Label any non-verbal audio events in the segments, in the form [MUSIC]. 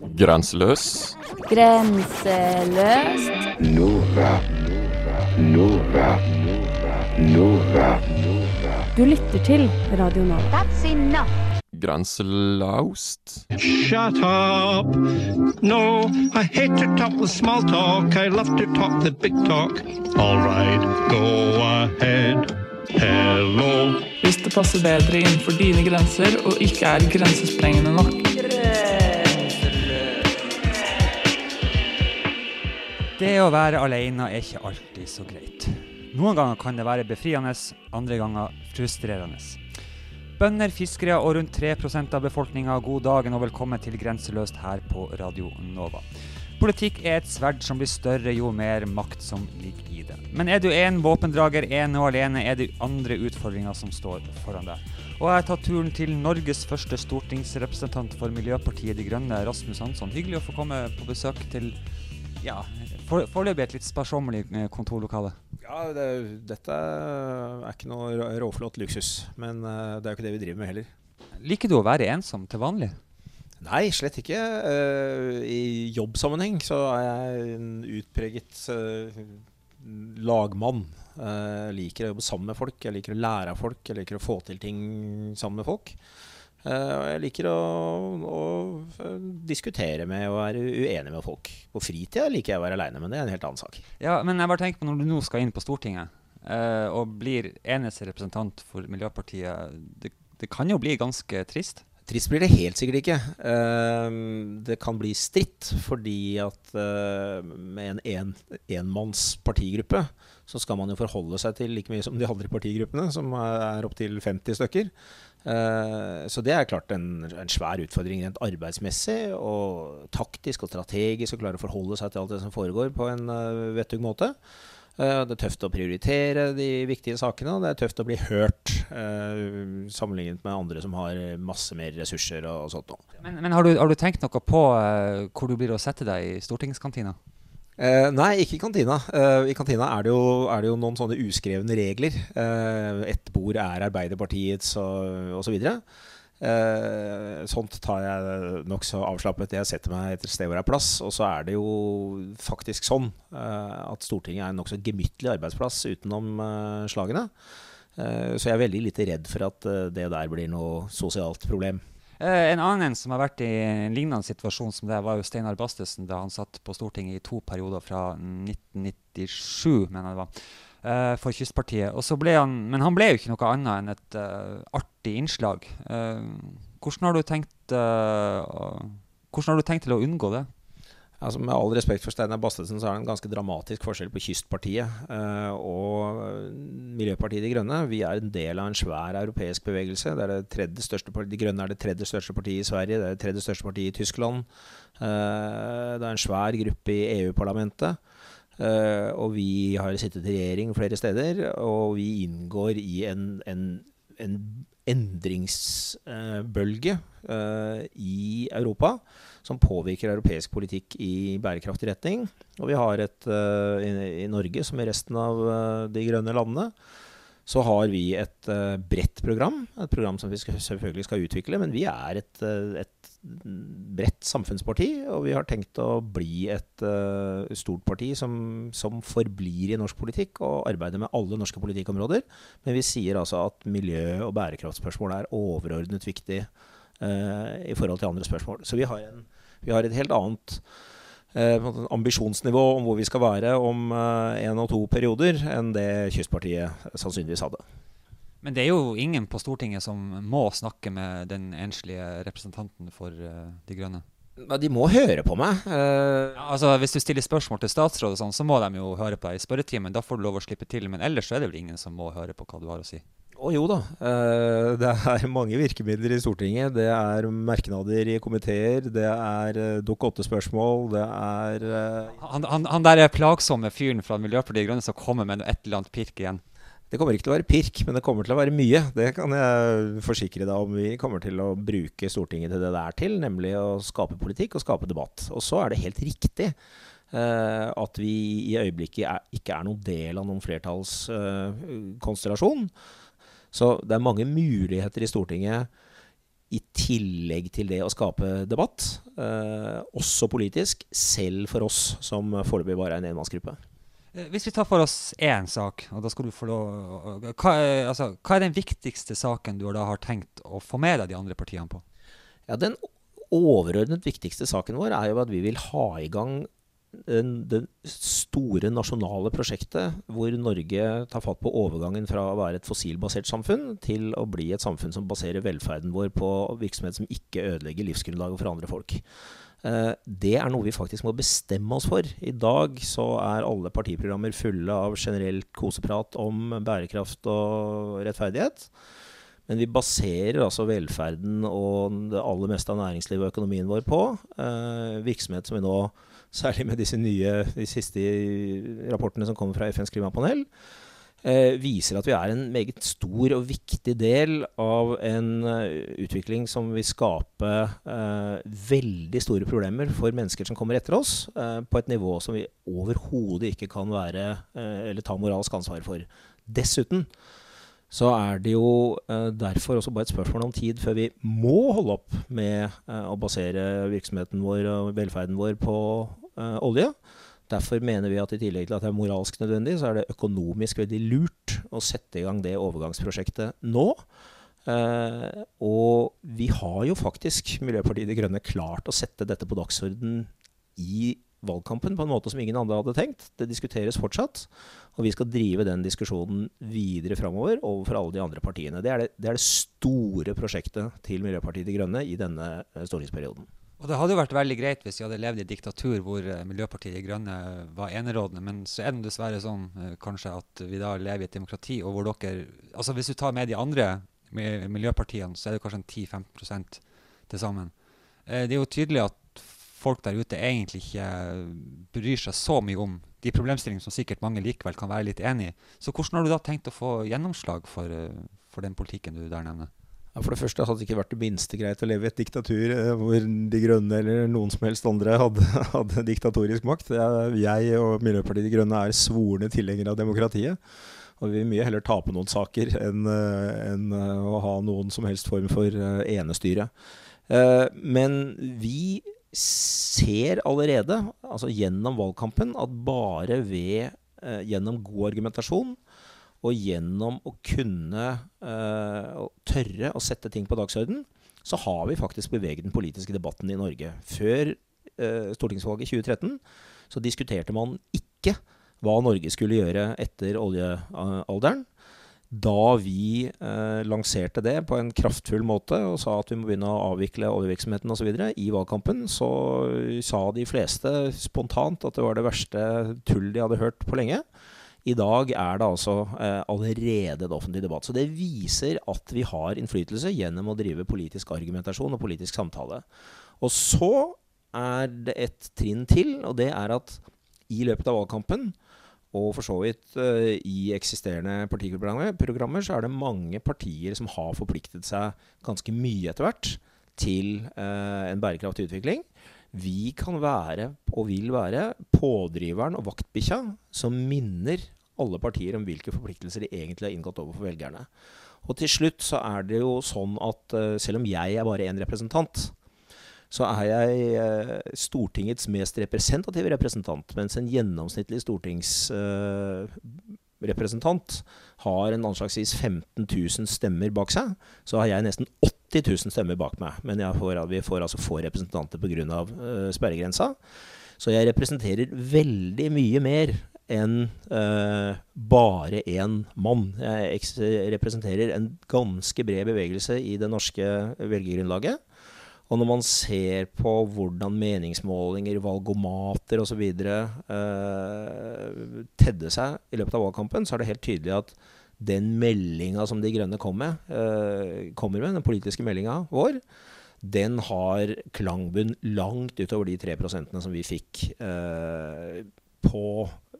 Grenseløs. Grenseløst. Nova. Nova. Nova. Du lytter til Radio Nova. That's enough. Grenselaust. Shut up! No, I hate to talk the small talk. I love to talk the big talk. All right, go ahead. Hello. hvis det passer bedre innenfor dine grenser og ikke er grensesprengende nok. Det å være alene er ikke alltid så greit. Noen ganger kan det være befriende, andre ganger frustrerende. Bønder, fiskere og rundt 3% av befolkninga, god dagen og velkommen til Grenseløst her på Radio Nova. Politikk er et sverd som blir større jo mer makt som ligger i det. Men er du en våpendrager ene og alene, er det andre utfordringer som står foran deg. Og jeg har tatt turen til Norges første stortingsrepresentant for Miljøpartiet De Grønne, Rasmus Hansson. Hyggelig å få komme på besøk til ja, for, foreløpig et litt sparsommelig eh, kontorlokale. Ja, det, dette er ikke noe råflott luksus. Men eh, det er jo ikke det vi driver med heller. Liker du å være ensom til vanlig? Nei, slett ikke. Eh, I jobbsammenheng så er jeg en utpreget lagmann. Jeg liker å jobbe sammen med folk, jeg liker å lære av folk, jeg liker å få til ting sammen med folk. Eh, og jeg liker å, å diskutere med og være uenig med folk. På fritida liker jeg å være aleine, men det er en helt annen sak. Ja, men jeg bare tenker på når du nå skal inn på Stortinget uh, og blir eneste representant for Miljøpartiet, det, det kan jo bli ganske trist? Trist blir det helt sikkert ikke. Ehm, det kan bli stritt, fordi at eh, med en en, enmanns partigruppe så skal man jo forholde seg til like mye som de andre partigruppene, som er opptil 50 stykker. Eh, så det er klart en, en svær utfordring rent arbeidsmessig og taktisk og strategisk å klare å forholde seg til alt det som foregår på en uh, vettug måte. Eh, Det er tøft å prioritere de viktige sakene, og det er tøft å bli hørt eh, sammenlignet med andre som har masse mer ressurser og, sånt noe. Men, men har, du, har du tenkt noe på eh, hvor du blir å sette deg i stortingskantina? Eh, nei, ikke i kantina. Eh, I kantina er det, jo, er det jo noen sånne uskrevne regler. Eh, Ett bord er Arbeiderpartiets og osv. Eh, sånt tar jeg nokså avslappet. Jeg setter meg et sted hvor det er plass. Og så er det jo faktisk sånn eh, at Stortinget er en nokså gemyttlig arbeidsplass utenom eh, slagene. Eh, så jeg er veldig lite redd for at eh, det der blir noe sosialt problem. Eh, en annen som har vært i en lignende situasjon som det, var jo Steinar Bastesen da han satt på Stortinget i to perioder fra 1997, mener jeg det var, eh, for Kystpartiet. Og så ble han, men han ble jo ikke noe annet enn et uh, artig innslag. Eh, hvordan, har du tenkt, hvordan har du tenkt til å unngå det? Altså Med all respekt for Steinar Bastesen, så er det en ganske dramatisk forskjell på Kystpartiet eh, og Miljøpartiet De Grønne. Vi er en del av en svær europeisk bevegelse. Det det De Grønne er det tredje største partiet i Sverige, det er det tredje største partiet i Tyskland. Eh, det er en svær gruppe i EU-parlamentet. Eh, og vi har sittet i regjering flere steder, og vi inngår i en, en, en endringsbølge eh, i Europa som påvirker europeisk politikk i bærekraftig retning. Og vi har et eh, i, Norge, som i resten av de grønne landene, så har vi et bredt program. Et program som vi selvfølgelig skal utvikle. Men vi er et, et bredt samfunnsparti, og vi har tenkt å bli et uh, stort parti som, som forblir i norsk politikk og arbeider med alle norske politikkområder. Men vi sier altså at miljø- og bærekraftspørsmål er overordnet viktig uh, i forhold til andre spørsmål. Så vi har, en, vi har et helt annet måte ambisjonsnivå om hvor vi skal være om én og to perioder, enn det Kystpartiet sannsynligvis hadde. Men det er jo ingen på Stortinget som må snakke med den enslige representanten for uh, De Grønne. De må høre på meg. Uh... Ja, altså Hvis du stiller spørsmål til statsråd, og sånn, så må de jo høre på deg i spørretimen. Da får du lov å slippe til. Men ellers så er det vel ingen som må høre på hva du har å si. Å jo da. Uh, det er mange virkemidler i Stortinget. Det er merknader i komiteer. Det er uh, Dokk 8-spørsmål. Det er Han, han, han der plagsomme fyren fra Miljøpartiet De Grønne som kommer med noe et eller annet pirk igjen. Det kommer ikke til å være pirk, men det kommer til å være mye. Det kan jeg forsikre deg om. Vi kommer til å bruke Stortinget til det det er til, nemlig å skape politikk og skape debatt. Og så er det helt riktig eh, at vi i øyeblikket er, ikke er noen del av noen flertallskonstellasjon. så det er mange muligheter i Stortinget i tillegg til det å skape debatt, eh, også politisk, selv for oss som foreløpig bare er en enmannsgruppe. Eh, Hvis vi tar for oss én sak, og da skal du få lov hva, er- altså, hva er den viktigste saken du da har tenkt å få med deg de andre partiene på? Ja, Den overordnet viktigste saken vår er jo at vi vil ha i gang det store nasjonale prosjektet hvor Norge tar fatt på overgangen fra å være et fossilbasert samfunn til å bli et samfunn som baserer velferden vår på virksomhet som ikke ødelegger livsgrunnlaget for andre folk. Eh, Det er noe vi faktisk må bestemme oss for. I dag så er alle partiprogrammer fulle av generelt koseprat om bærekraft og rettferdighet. Men vi baserer altså velferden og det aller meste av næringslivet og økonomien vår på eh, virksomhet som vi nå, særlig med disse nye, de siste rapportene som kommer fra FNs klimapanel, viser at vi er en meget stor og viktig del av en eh, utvikling som vil skape eh, veldig store problemer for mennesker som kommer etter oss, eh, på et nivå som vi overhodet ikke kan være eh, eller ta moralsk ansvar for. Dessuten så er det jo eh, derfor også bare et spørsmål om tid før vi må holde opp med eh, å basere virksomheten vår og velferden vår på eh, olje. Derfor mener vi at i tillegg til at det er moralsk nødvendig, så er det økonomisk veldig lurt å sette i gang det overgangsprosjektet nå. Uh, og vi har jo faktisk, Miljøpartiet De Grønne, klart å sette dette på dagsorden i valgkampen på en måte som ingen andre hadde tenkt. Det diskuteres fortsatt. Og vi skal drive den diskusjonen videre framover overfor alle de andre partiene. Det er det, det er det store prosjektet til Miljøpartiet De Grønne i denne eh, stortingsperioden. Og Det hadde jo vært veldig greit hvis vi hadde levd i diktatur hvor eh, Miljøpartiet De Grønne var enerådende, men så er det dessverre sånn eh, kanskje at vi da lever i et demokrati, og hvor dere Altså Hvis du tar med de andre miljøpartiene, så er det kanskje en 10-15 til sammen. Eh, Det er jo tydelig at folk der ute egentlig ikke bryr seg så mye om de problemstillingene som sikkert mange likevel kan være litt enig i. Så hvordan har du da tenkt å få gjennomslag for, for den politikken du der nevner? For det første hadde det ikke vært det minste greit å leve i et diktatur eh, hvor De Grønne eller noen som helst andre hadde, [LAUGHS] hadde diktatorisk makt. Jeg, og Miljøpartiet De Grønne er svorne tilhengere av demokratiet. Og vi vil mye heller tape noen saker enn eh, enn, eh, å ha noen som helst form for enestyre. Men vi ser allerede, altså gjennom valgkampen, at bare ved gjennom god argumentasjon og gjennom å kunne uh, tørre å sette ting på dagsorden, så har vi faktisk beveget den politiske debatten i Norge. Før uh, stortingsvalget i 2013 så diskuterte man ikke hva Norge skulle gjøre etter oljealderen. Da vi eh, lanserte det på en kraftfull måte og sa at vi må begynne å avvikle oljevirksomheten osv. i valgkampen, så sa de fleste spontant at det var det verste tull de hadde hørt på lenge. I dag er det altså eh, allerede en offentlig debatt. Så det viser at vi har innflytelse gjennom å drive politisk argumentasjon og politisk samtale. Og så er det et trinn til, og det er at i løpet av valgkampen, og for så vidt eh, i eksisterende partiprogrammer, så er det mange partier som har forpliktet seg ganske mye etter hvert til eh, en bærekraftig utvikling. Vi kan være, og vil være, pådriveren og vaktbikkja som minner alle partier om hvilke forpliktelser de egentlig har inngått overfor velgerne. Og til slutt så er det jo sånn at eh, selv om jeg er bare én representant, så er jeg eh, Stortingets mest representative representant, mens en gjennomsnittlig stortingsrepresentant har en anslagsvis 15 000 stemmer bak seg, så har jeg nesten 80 000 stemmer bak meg. Men får, vi får altså få representanter pga. Uh, sperregrensa. Så jeg representerer veldig mye mer enn uh, bare én mann. Jeg representerer en ganske bred bevegelse i det norske velgergrunnlaget. Og når man ser på hvordan meningsmålinger, valgomater osv. Uh, tedde seg i løpet av valgkampen, så er det helt tydelig at den meldinga som De Grønne kom med, eh, kommer med, den politiske meldinga vår, den har klangbunn langt utover de tre prosentene som vi fikk eh, på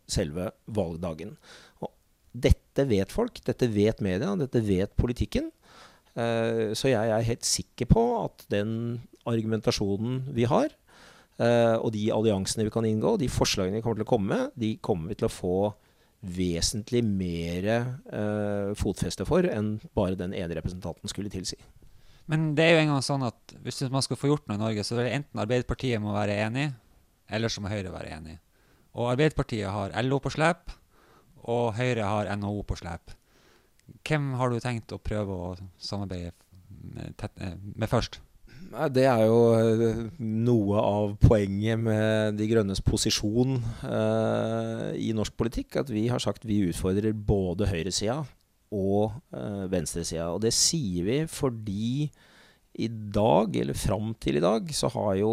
selve valgdagen. Og dette vet folk, dette vet media, dette vet politikken. Eh, så jeg er helt sikker på at den argumentasjonen vi har, og de alliansene vi kan inngå, de forslagene vi kommer til å komme med, de kommer vi til å få vesentlig mer eh, fotfeste for enn bare den ene representanten skulle tilsi. Men det er jo en gang sånn at hvis man skal få gjort noe i Norge, så er det enten Arbeiderpartiet må være enig, eller så må Høyre være enig. Og Arbeiderpartiet har LO på slep, og Høyre har NHO på slep. Hvem har du tenkt å prøve å samarbeide med, eh, med først? Det er jo eh, noe av poenget med De grønnes posisjon eh, i norsk politikk. At vi har sagt vi utfordrer både høyresida og eh, venstresida. Og det sier vi fordi i dag, eller fram til i dag, så har jo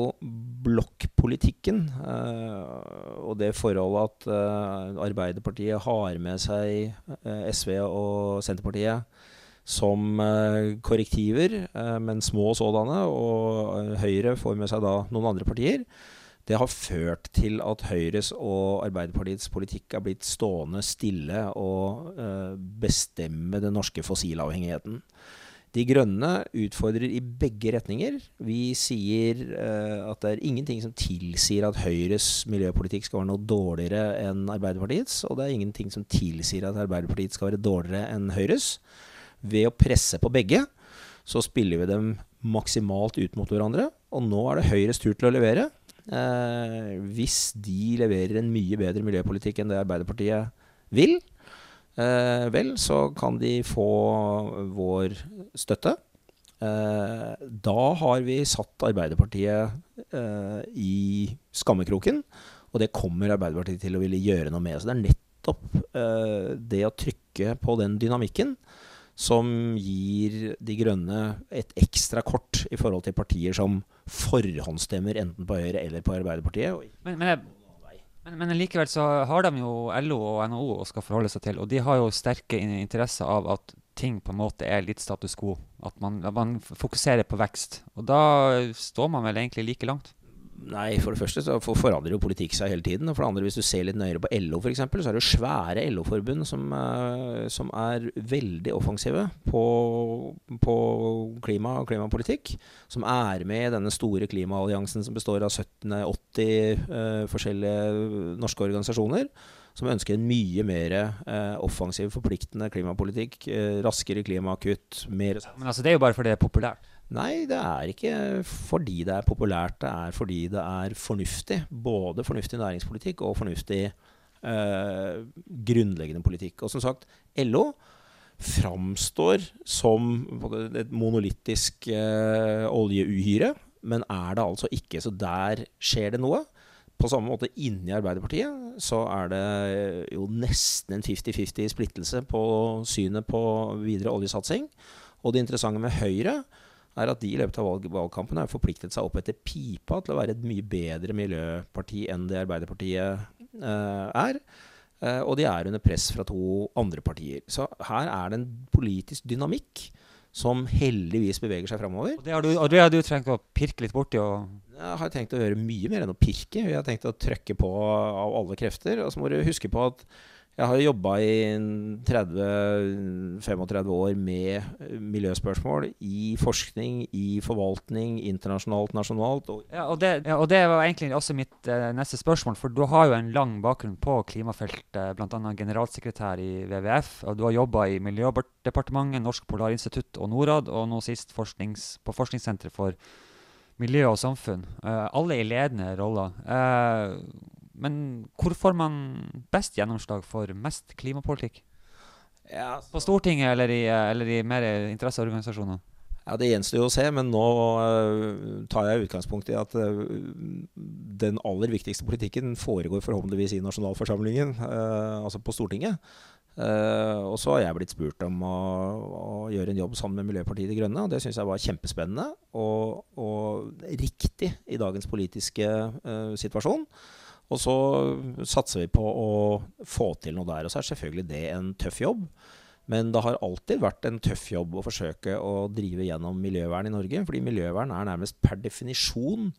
blokkpolitikken eh, og det forholdet at eh, Arbeiderpartiet har med seg eh, SV og Senterpartiet som eh, korrektiver, eh, men små sådanne, og eh, Høyre får med seg da noen andre partier. Det har ført til at Høyres og Arbeiderpartiets politikk er blitt stående stille og bestemme den norske fossilavhengigheten. De Grønne utfordrer i begge retninger. Vi sier eh, at det er ingenting som tilsier at Høyres miljøpolitikk skal være noe dårligere enn Arbeiderpartiets, og det er ingenting som tilsier at Arbeiderpartiet skal være dårligere enn Høyres. Ved å presse på begge, så spiller vi dem maksimalt ut mot hverandre. Og nå er det Høyres tur til å levere. Eh, hvis de leverer en mye bedre miljøpolitikk enn det Arbeiderpartiet vil, eh, vel, så kan de få vår støtte. Eh, da har vi satt Arbeiderpartiet eh, i skammekroken, og det kommer Arbeiderpartiet til å ville gjøre noe med. Så det er nettopp eh, det å trykke på den dynamikken som gir De Grønne et ekstra kort i forhold til partier som forhåndsstemmer enten på Høyre eller på Arbeiderpartiet. Men, men, men, men likevel så har de jo LO og NHO å skal forholde seg til, og de har jo sterke in- interesser av at ting på en måte er litt status quo. At man, at man fokuserer på vekst. Og da står man vel egentlig like langt. Nei, for det første så forandrer jo politikk seg hele tiden. Og for det andre, hvis du ser litt nøyere på LO f.eks., så er det jo svære LO-forbund som, eh, som er veldig offensive på, på klima og klimapolitikk. Som er med i denne store klimaalliansen som består av 70-80 eh, forskjellige norske organisasjoner. Som ønsker en mye mer eh, offensiv, forpliktende klimapolitikk. Eh, raskere klimakutt, mer Men altså, det er jo bare fordi det er populært. Nei, det er ikke fordi det er populært, det er fordi det er fornuftig. Både fornuftig næringspolitikk og fornuftig eh, grunnleggende politikk. Og som sagt, LO framstår som et monolittisk eh, oljeuhyre, men er det altså ikke. Så der skjer det noe. På samme måte inni Arbeiderpartiet så er det jo nesten en 50-50 splittelse på synet på videre oljesatsing. Og det interessante med Høyre er at de i løpet av valg valgkampen har forpliktet seg opp etter pipa til å være et mye bedre miljøparti enn det Arbeiderpartiet eh, er. Eh, og de er under press fra to andre partier. Så her er det en politisk dynamikk som heldigvis beveger seg framover. Og det har du, det har du trengt å pirke litt borti. Jeg har tenkt å gjøre mye mer enn å pirke. Jeg har tenkt å trøkke på av alle krefter. Og så må du huske på at jeg har jobba i 30-35 år med miljøspørsmål i forskning, i forvaltning, internasjonalt, nasjonalt. Ja, og det, ja, og det var egentlig også mitt eh, neste spørsmål. For du har jo en lang bakgrunn på klimafeltet, bl.a. generalsekretær i WWF. Og du har jobba i Miljødepartementet, Norsk Polarinstitutt og Norad, og nå sist forsknings, på Forskningssenteret for miljø og samfunn. Eh, alle i ledende roller. Eh, men hvor får man best gjennomslag for mest klimapolitikk? ja, På Stortinget eller i, eh, eller i mer interesseorganisasjoner? Ja, Det gjenstår jo å se, men nå øh, tar jeg utgangspunkt i at øh, den aller viktigste politikken foregår forhåpentligvis i nasjonalforsamlingen, øh, altså på Stortinget. Eh, og så har jeg blitt spurt om å, å gjøre en jobb sammen med Miljøpartiet De Grønne, og det syns jeg var kjempespennende og, og riktig i dagens politiske situasjon. Og så satser vi på å få til noe der. Og så er selvfølgelig det en tøff jobb. Men det har alltid vært en tøff jobb å forsøke å drive gjennom miljøvern i Norge. Fordi miljøvern er nærmest per definisjon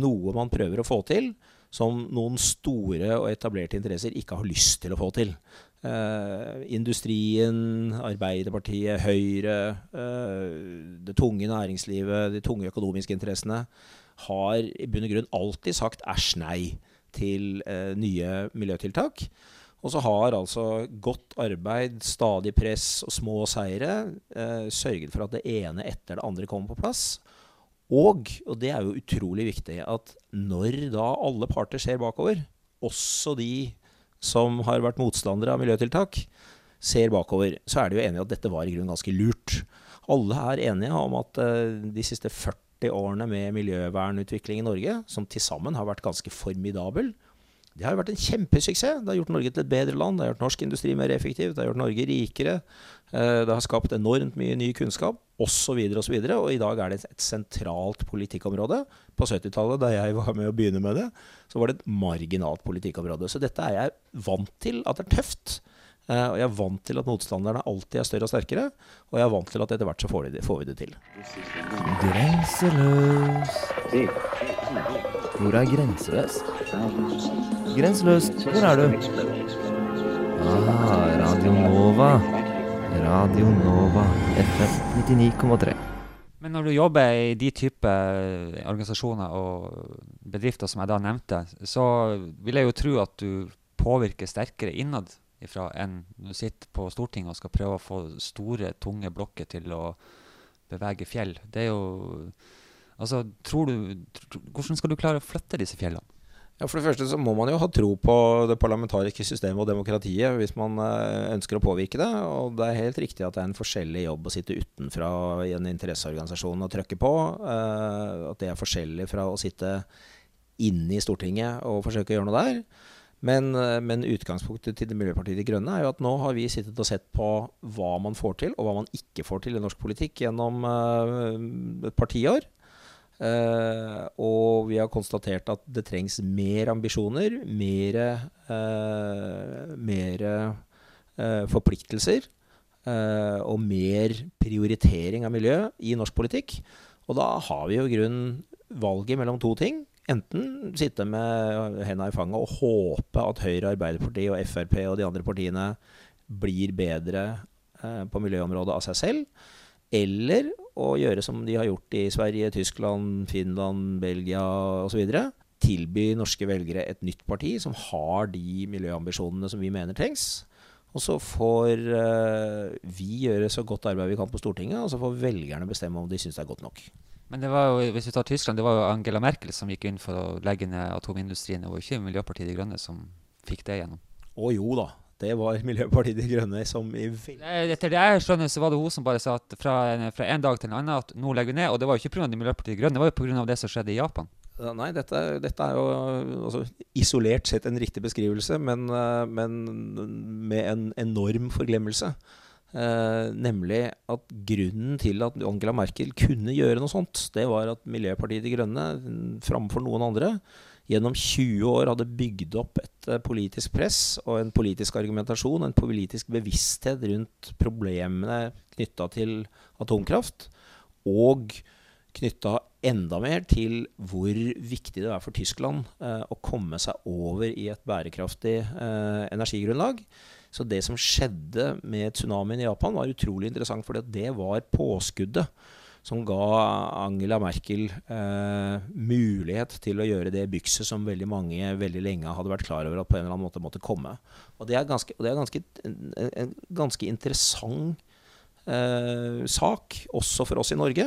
noe man prøver å få til, som noen store og etablerte interesser ikke har lyst til å få til. Eh, industrien, Arbeiderpartiet, Høyre, eh, det tunge næringslivet, de tunge økonomiske interessene har i bunn og grunn alltid sagt æsj nei til eh, nye miljøtiltak. Og så har altså godt arbeid, stadig press og små seire eh, sørget for at det ene etter det andre kommer på plass. Og, og det er jo utrolig viktig, at når da alle parter ser bakover, også de som har vært motstandere av miljøtiltak, ser bakover, så er de jo enige at dette var i grunnen ganske lurt. Alle er enige om at eh, de siste 40 årene med miljøvernutvikling i Norge, som til sammen har vært ganske formidabel, det har vært en kjempesuksess. Det har gjort Norge til et bedre land. Det har gjort norsk industri mer effektiv. Det har gjort Norge rikere. Eh, det har skapt enormt mye ny kunnskap, osv. osv. Og, og i dag er det et sentralt politikkområde. På 70-tallet, da jeg var med å begynne med det, så var det et marginalt politikkområde. Så dette er jeg vant til at det er tøft. Eh, og jeg er vant til at motstanderne alltid er større og sterkere. Og jeg er vant til at etter hvert så får, de, får vi det til. Grenseløs. Hvor er grenseløs? Grenseløst, hvor er du? Ah, Radio Nova. Radio Nova, FM 99,3. Men når du jobber i de type organisasjoner og bedrifter som jeg da nevnte, så vil jeg jo tro at du påvirker sterkere innad ifra enn du sitter på Stortinget og skal prøve å få store, tunge blokker til å bevege fjell. Det er jo Altså, tror du Hvordan skal du klare å flytte disse fjellene? Ja, For det første så må man jo ha tro på det parlamentariske systemet og demokratiet hvis man eh, ønsker å påvirke det. Og det er helt riktig at det er en forskjellig jobb å sitte utenfra i en interesseorganisasjon og trykke på. Uh, at det er forskjellig fra å sitte inne i Stortinget og forsøke å gjøre noe der. Men, uh, men utgangspunktet til Miljøpartiet De Grønne er jo at nå har vi sittet og sett på hva man får til, og hva man ikke får til i norsk politikk gjennom uh, et par tiår. Uh, og vi har konstatert at det trengs mer ambisjoner, mer, uh, mer uh, forpliktelser og mer prioritering av miljø i norsk politikk. Og da har vi jo i grunnen valget mellom to ting. Enten sitte med henda i fanget og håpe at Høyre, Arbeiderpartiet og Frp og de andre partiene blir bedre på miljøområdet av seg selv. Eller å gjøre som de har gjort i Sverige, Tyskland, Finland, Belgia osv. Tilby norske velgere et nytt parti som har de miljøambisjonene som vi mener trengs. Og så får uh, vi gjøre så godt arbeid vi kan på Stortinget, og så får velgerne bestemme om de syns det er godt nok. Men det var jo, hvis vi tar Tyskland, det var jo Angela Merkel som gikk inn for å legge ned atomindustrien. Det var jo ikke Miljøpartiet De Grønne som fikk det gjennom. Å jo da. Det var Miljøpartiet De Grønne som i Etter det jeg skjønner, så var det hun som bare sa at fra fra en dag til en annen at nå legger vi ned. Og det var jo ikke pga. Miljøpartiet De Grønne, det var jo pga. det som skjedde i Japan. Nei, dette, dette er jo altså, isolert sett en riktig beskrivelse, men, eh, men med en enorm forglemmelse. Eh, nemlig at grunnen til at Angela Merkel kunne gjøre noe sånt, det var at Miljøpartiet De Grønne framfor noen andre gjennom 20 år hadde bygd opp et uh, politisk press og en politisk argumentasjon, en politisk bevissthet rundt problemene knytta til atomkraft, og knytta enda mer til hvor viktig det er for Tyskland uh, å komme seg over i et bærekraftig uh, energigrunnlag. Så det som skjedde med tsunamien i Japan, var utrolig interessant, for det var påskuddet som ga Angela Merkel eh, mulighet til å gjøre det bykset som veldig mange veldig lenge hadde vært klar over at på en eller annen måte måtte komme. Og det er, ganske, det er ganske, en, ganske interessant eh, sak, også for oss i Norge.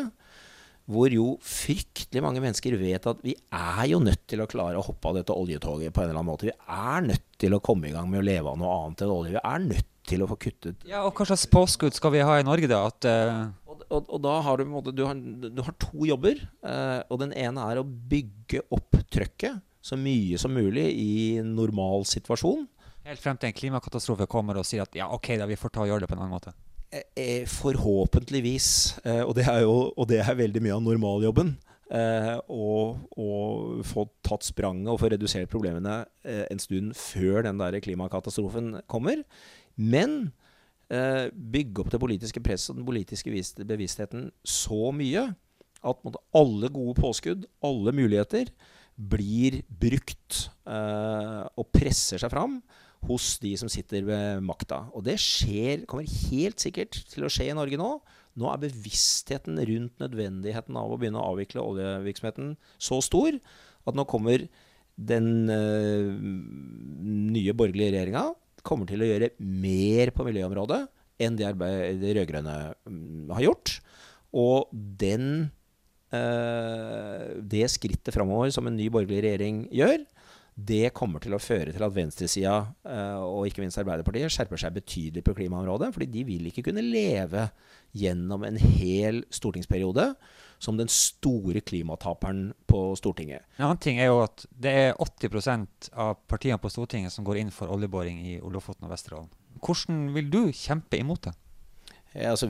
Hvor jo fryktelig mange mennesker vet at vi er jo nødt til å klare å hoppe av dette oljetoget på en eller annen måte. Vi er nødt til å komme i gang med å leve av noe annet enn olje. Vi er nødt til å få kuttet Ja, og Hva slags påskudd skal vi ha i Norge, da? At, uh og, og, da har du, du, har, du har to jobber. Uh, og den ene er å bygge opp trøkket så mye som mulig i normal situasjon. Helt frem til en klimakatastrofe kommer og sier at ja, ok, da vi får ta og gjøre det på en annen måte. Eh, eh forhåpentligvis. Eh, og, det er jo, og det er veldig mye av normaljobben. Å få tatt spranget og få redusert problemene en stund før den der klimakatastrofen kommer. Men bygge opp det politiske presset og den politiske bevisstheten så mye at alle gode påskudd, alle muligheter, blir brukt og presser seg fram hos de som sitter ved makta. Og det skjer, kommer helt sikkert til å skje i Norge nå. Nå er bevisstheten rundt nødvendigheten av å begynne å avvikle oljevirksomheten så stor at nå kommer den øh, nye borgerlige regjeringa til å gjøre mer på miljøområdet enn det de rød-grønne mm, har gjort. Og den, øh, det skrittet framover som en ny borgerlig regjering gjør, det kommer til å føre til at venstresida, eh, og ikke minst Arbeiderpartiet, skjerper seg betydelig på klimaområdet. fordi de vil ikke kunne leve gjennom en hel stortingsperiode som den store klimataperen på Stortinget. En annen ting er jo at det er 80% av partiene på Stortinget som går inn for oljeboring i Lofoten og Vesterålen. Hvordan vil du kjempe imot det? Eh, Altså,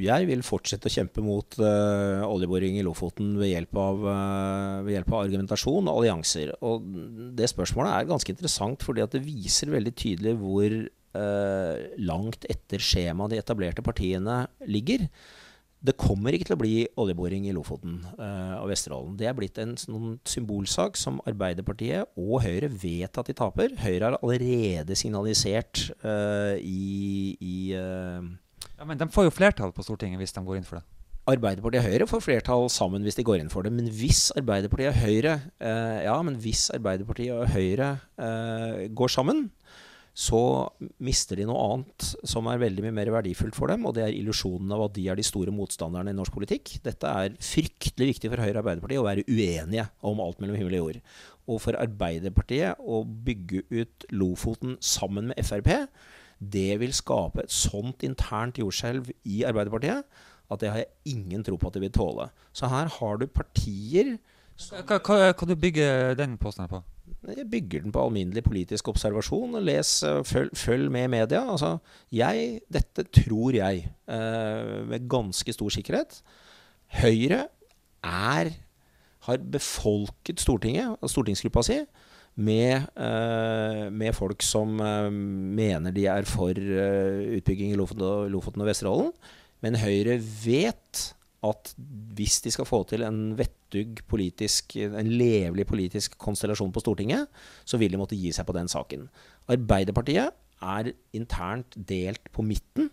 jeg vil fortsette å kjempe mot uh, oljeboring i Lofoten ved hjelp, av, uh, ved hjelp av argumentasjon og allianser. Og det spørsmålet er ganske interessant, fordi det viser veldig tydelig hvor uh, langt etter skjemaet de etablerte partiene ligger. Det kommer ikke til å bli oljeboring i Lofoten eh, og Vesterålen. Det er blitt en sånn symbolsak som Arbeiderpartiet og Høyre vet at de taper. Høyre har allerede signalisert uh, i, i uh, Ja, Men de får jo flertall på Stortinget hvis de går inn for det. Arbeiderpartiet og Høyre får flertall sammen hvis de går inn for det. Men hvis Arbeiderpartiet og Høyre, uh, ja, men hvis Arbeiderpartiet og Høyre går sammen, så mister de noe annet som er veldig mye mer verdifullt for dem, og det er illusjonen av at de er de store motstanderne i norsk politikk. Dette er fryktelig viktig for Høyre og Arbeiderpartiet å være uenige om alt mellom himmel og jord. Og for Arbeiderpartiet å bygge ut Lofoten sammen med Frp, det vil skape et sånt internt jordskjelv i Arbeiderpartiet at det har jeg ingen tro på at de vil tåle. Så her har du partier Hva, hva, kan du bygge den påstanden på? Jeg bygger den på alminnelig politisk observasjon. og Les, eh, følg, følg med media. Altså, jeg, dette tror jeg, eh, med ganske stor sikkerhet. Høyre er har befolket Stortinget, stortingsgruppa si, med, eh, med folk som eh, mener de er for eh, utbygging i Lofoten og, Lofoten og Vesterålen. Men Høyre vet at hvis de skal få til en vettug politisk, en levelig politisk konstellasjon på Stortinget, så vil de måtte gi seg på den saken. Arbeiderpartiet er internt delt på midten.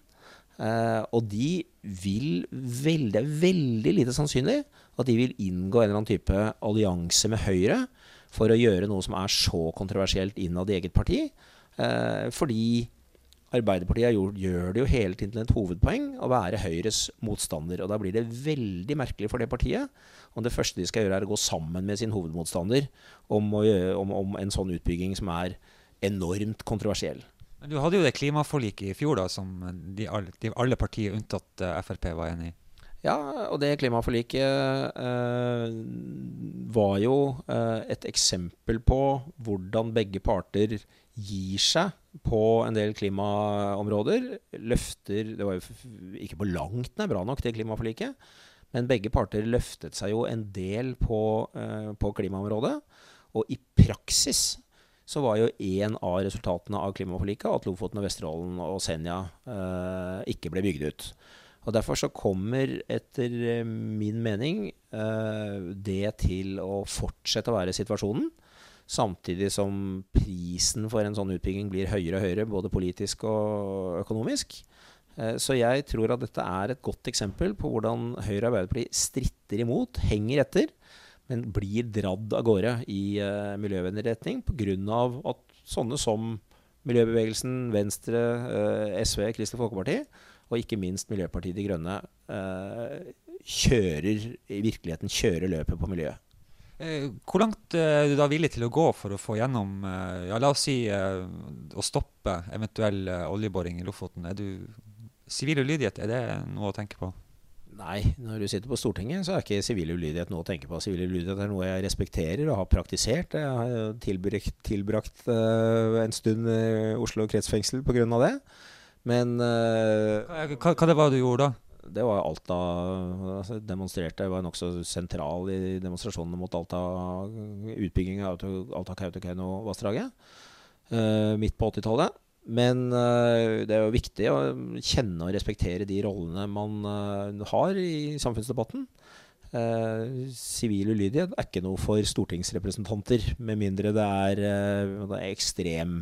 Uh, og de vil veldig, Det er veldig lite sannsynlig at de vil inngå en eller annen type allianse med Høyre for å gjøre noe som er så kontroversielt innad i eget parti. Uh, fordi Arbeiderpartiet gjør, gjør det jo hele tiden til et hovedpoeng å være Høyres motstander. Og da blir det veldig merkelig for det partiet om det første de skal gjøre, er å gå sammen med sin hovedmotstander om, å om, om en sånn utbygging som er enormt kontroversiell. Men Du hadde jo det klimaforliket i fjor da, som de de alle partier unntatt eh, Frp var enig i. Ja, og det klimaforliket eh, var jo eh, et eksempel på hvordan begge parter gir seg på en del klimaområder. Løfter Det var jo ikke på langt nær bra nok, det klimaforliket. Men begge parter løftet seg jo en del på, uh, på klimaområdet. Og i praksis så var jo en av resultatene av klimaforliket at Lofoten og Vesterålen og Senja uh, ikke ble bygd ut. Og Derfor så kommer, etter eh, min mening, uh, det til å fortsette å være situasjonen. Samtidig som prisen for en sånn utbygging blir høyere og høyere, både politisk og økonomisk. Eh, Så jeg tror at dette er et godt eksempel på hvordan Høyre og Arbeiderpartiet stritter imot, henger etter, men blir dradd av gårde i uh, miljøvennlig retning pga. at sånne som miljøbevegelsen, Venstre, eh, SV, Kristelig Folkeparti og ikke minst Miljøpartiet De Grønne kjører i virkeligheten kjører løpet på miljøet. Eh, Hvor langt eh, er du da villig til å gå for å få gjennom eh, ja, La oss si eh, å stoppe eventuell eh, oljeboring i Lofoten. Er du Sivil ulydighet, er det noe å tenke på? Nei, når du sitter på Stortinget, så er ikke sivil ulydighet noe å tenke på. Sivil ulydighet er noe jeg respekterer og har praktisert. Jeg har tilbrakt, tilbrakt uh, en stund i Oslo kretsfengsel pga. det. Men uh, Hva, hva, hva det var det du gjorde da? Det var Alta altså, demonstrerte. Jeg var nokså sentral i demonstrasjonene mot Alta utbygging av Auto- Alta-Kautokeino-vassdraget uh, midt på 80-tallet. Men uh, det er jo viktig å kjenne og respektere de rollene man uh, har i samfunnsdebatten. Eh, Sivil ulydighet er ikke noe for stortingsrepresentanter, med mindre det er, eh, det er ekstrem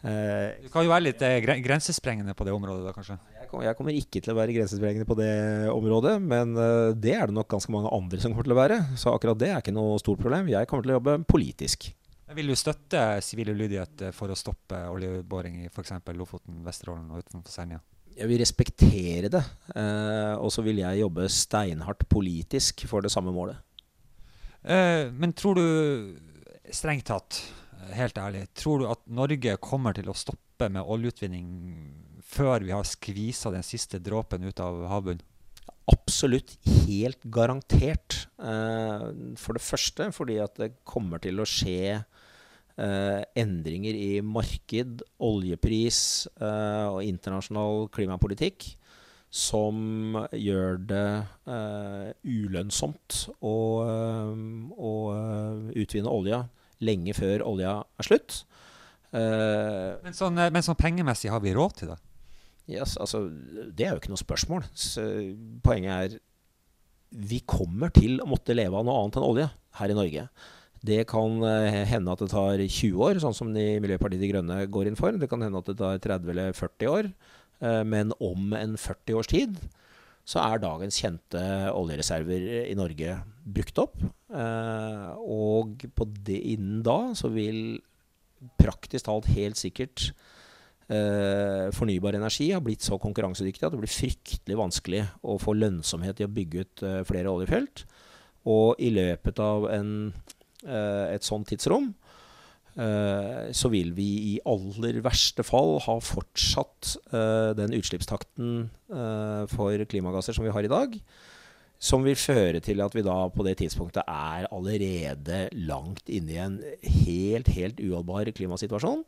eh, Du kan jo være litt eh, grensesprengende på det området da, kanskje? Jeg kommer ikke til å være grensesprengende på det området, men eh, det er det nok ganske mange andre som kommer til å være. Så akkurat det er ikke noe stort problem. Jeg kommer til å jobbe politisk. Vil du støtte sivil ulydighet eh, for å stoppe oljeboring i f.eks. Lofoten, Vesterålen og utenfor Senja? Jeg vil respektere det, eh, og så vil jeg jobbe steinhardt politisk for det samme målet. Men tror du, strengt tatt, helt ærlig, tror du at Norge kommer til å stoppe med oljeutvinning før vi har skvisa den siste dråpen ut av havbunnen? Absolutt helt garantert. Eh, for det første fordi at det kommer til å skje eh, endringer i marked, oljepris eh, og internasjonal klimapolitikk som gjør det eh, ulønnsomt å, å utvinne olja lenge før olja er slutt. Eh, Men sånn, men sånn pengemessig, har vi råd til det? Yes, altså, det er jo ikke noe spørsmål. Så poenget er vi kommer til å måtte leve av noe annet enn olje her i Norge. Det kan eh, hende at det tar 20 år, sånn som de Miljøpartiet De Grønne går inn for. Det kan hende at det tar 30 eller 40 år. Eh, men om en 40 års tid så er dagens kjente oljereserver i Norge brukt opp. Eh, og på det, innen da så vil praktisk talt helt sikkert eh, fornybar energi har blitt så konkurransedyktig at det blir fryktelig vanskelig å få lønnsomhet i å bygge ut eh, flere oljefelt. Og i løpet av en, eh, et sånt tidsrom eh, så vil vi i aller verste fall ha fortsatt eh, den utslippstakten eh, for klimagasser som vi har i dag. Som vil føre til at vi da på det tidspunktet er allerede langt inne i en helt, helt uholdbar klimasituasjon.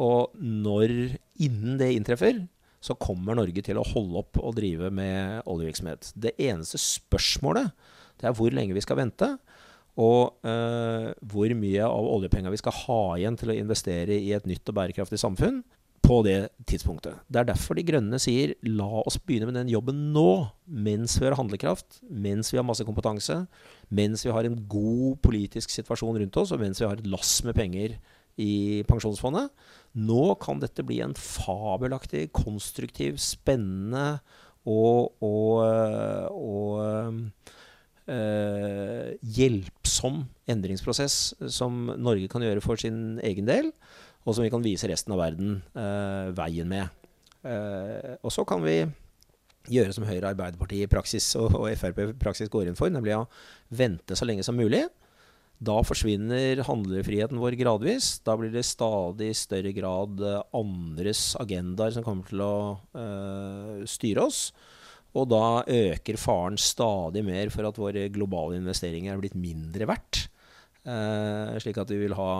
Og når innen det inntreffer, så kommer Norge til å holde opp og drive med oljevirksomhet. Det eneste spørsmålet det er hvor lenge vi skal vente, og eh, hvor mye av oljepenga vi skal ha igjen til å investere i et nytt og bærekraftig samfunn på det tidspunktet. Det er derfor De Grønne sier la oss begynne med den jobben nå, mens vi har handlekraft, mens vi har masse kompetanse, mens vi har en god politisk situasjon rundt oss, og mens vi har et lass med penger i pensjonsfondet. Nå kan dette bli en fabelaktig, konstruktiv, spennende og, og, og Uh, hjelpsom endringsprosess som Norge kan gjøre for sin egen del, og som vi kan vise resten av verden uh, veien med. Uh, og så kan vi gjøre som Høyre, Arbeiderpartiet i praksis og, og Frp praksis går inn for, nemlig å vente så lenge som mulig. Da forsvinner handlefriheten vår gradvis. Da blir det stadig større grad eh, andres agendaer som kommer til å eh, styre oss. Og da øker faren stadig mer for at våre globale investeringer er blitt mindre verdt. Eh, slik at vi vil ha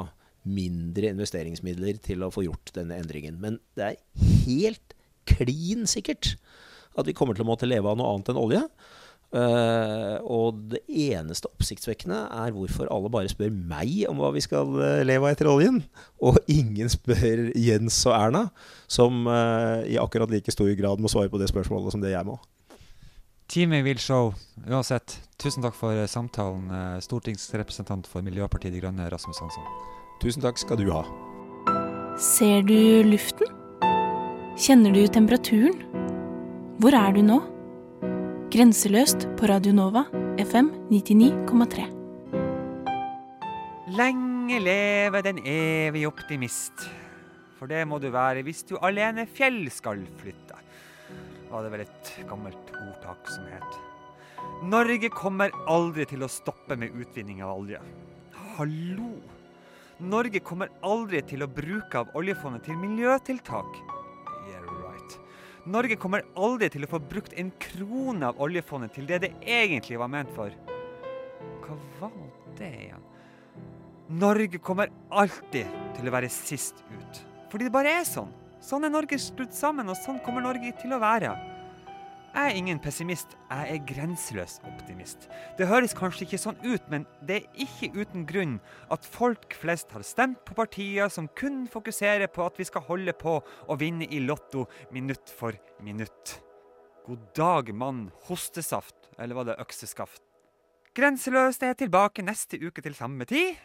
mindre investeringsmidler til å få gjort denne endringen. Men det er helt klin sikkert at vi kommer til å måtte leve av noe annet enn olje. Eh, og det eneste oppsiktsvekkende er hvorfor alle bare spør meg om hva vi skal eh, leve av etter oljen. Og ingen spør Jens og Erna, som uh, i akkurat like stor grad må svare på det spørsmålet som det jeg må. Teamet vil show. Uansett, tusen takk for samtalen, stortingsrepresentant for Miljøpartiet De Grønne, Rasmus Hansson. Tusen takk skal du ha. Ser du luften? Kjenner du temperaturen? Hvor er du nå? Grenseløst på Radio Nova, FM 99,3. Lenge leve den evige optimist. For det må du være hvis du alene fjell skal flytte. Var det vel et gammelt ordtak som het. Norge kommer aldri til å stoppe med utvinning av olje. Hallo! Norge kommer aldri til å bruke av oljefondet til miljøtiltak. Norge kommer aldri til å få brukt en krone av oljefondet til det det egentlig var ment for. Hva var det igjen? Norge kommer alltid til å være sist ut. Fordi det bare er sånn. Sånn er Norge skrudd sammen, og sånn kommer Norge til å være. Jeg er ingen pessimist, jeg er grenseløs optimist. Det høres kanskje ikke sånn ut, men det er ikke uten grunn at folk flest har stemt på partier som kun fokuserer på at vi skal holde på å vinne i Lotto minutt for minutt. God dag, mann, hostesaft, eller var det økseskaft? Grenseløst er tilbake neste uke til samme tid.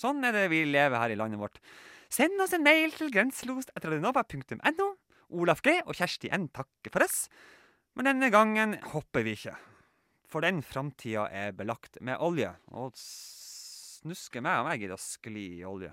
Sånn er det vi lever her i landet vårt. Send oss en mail til grenselost.radionova.no. Olaf G og Kjersti N takker for oss. Men denne gangen hopper vi ikke. For den framtida er belagt med olje. Og snuske meg om jeg gidder å skli i olje.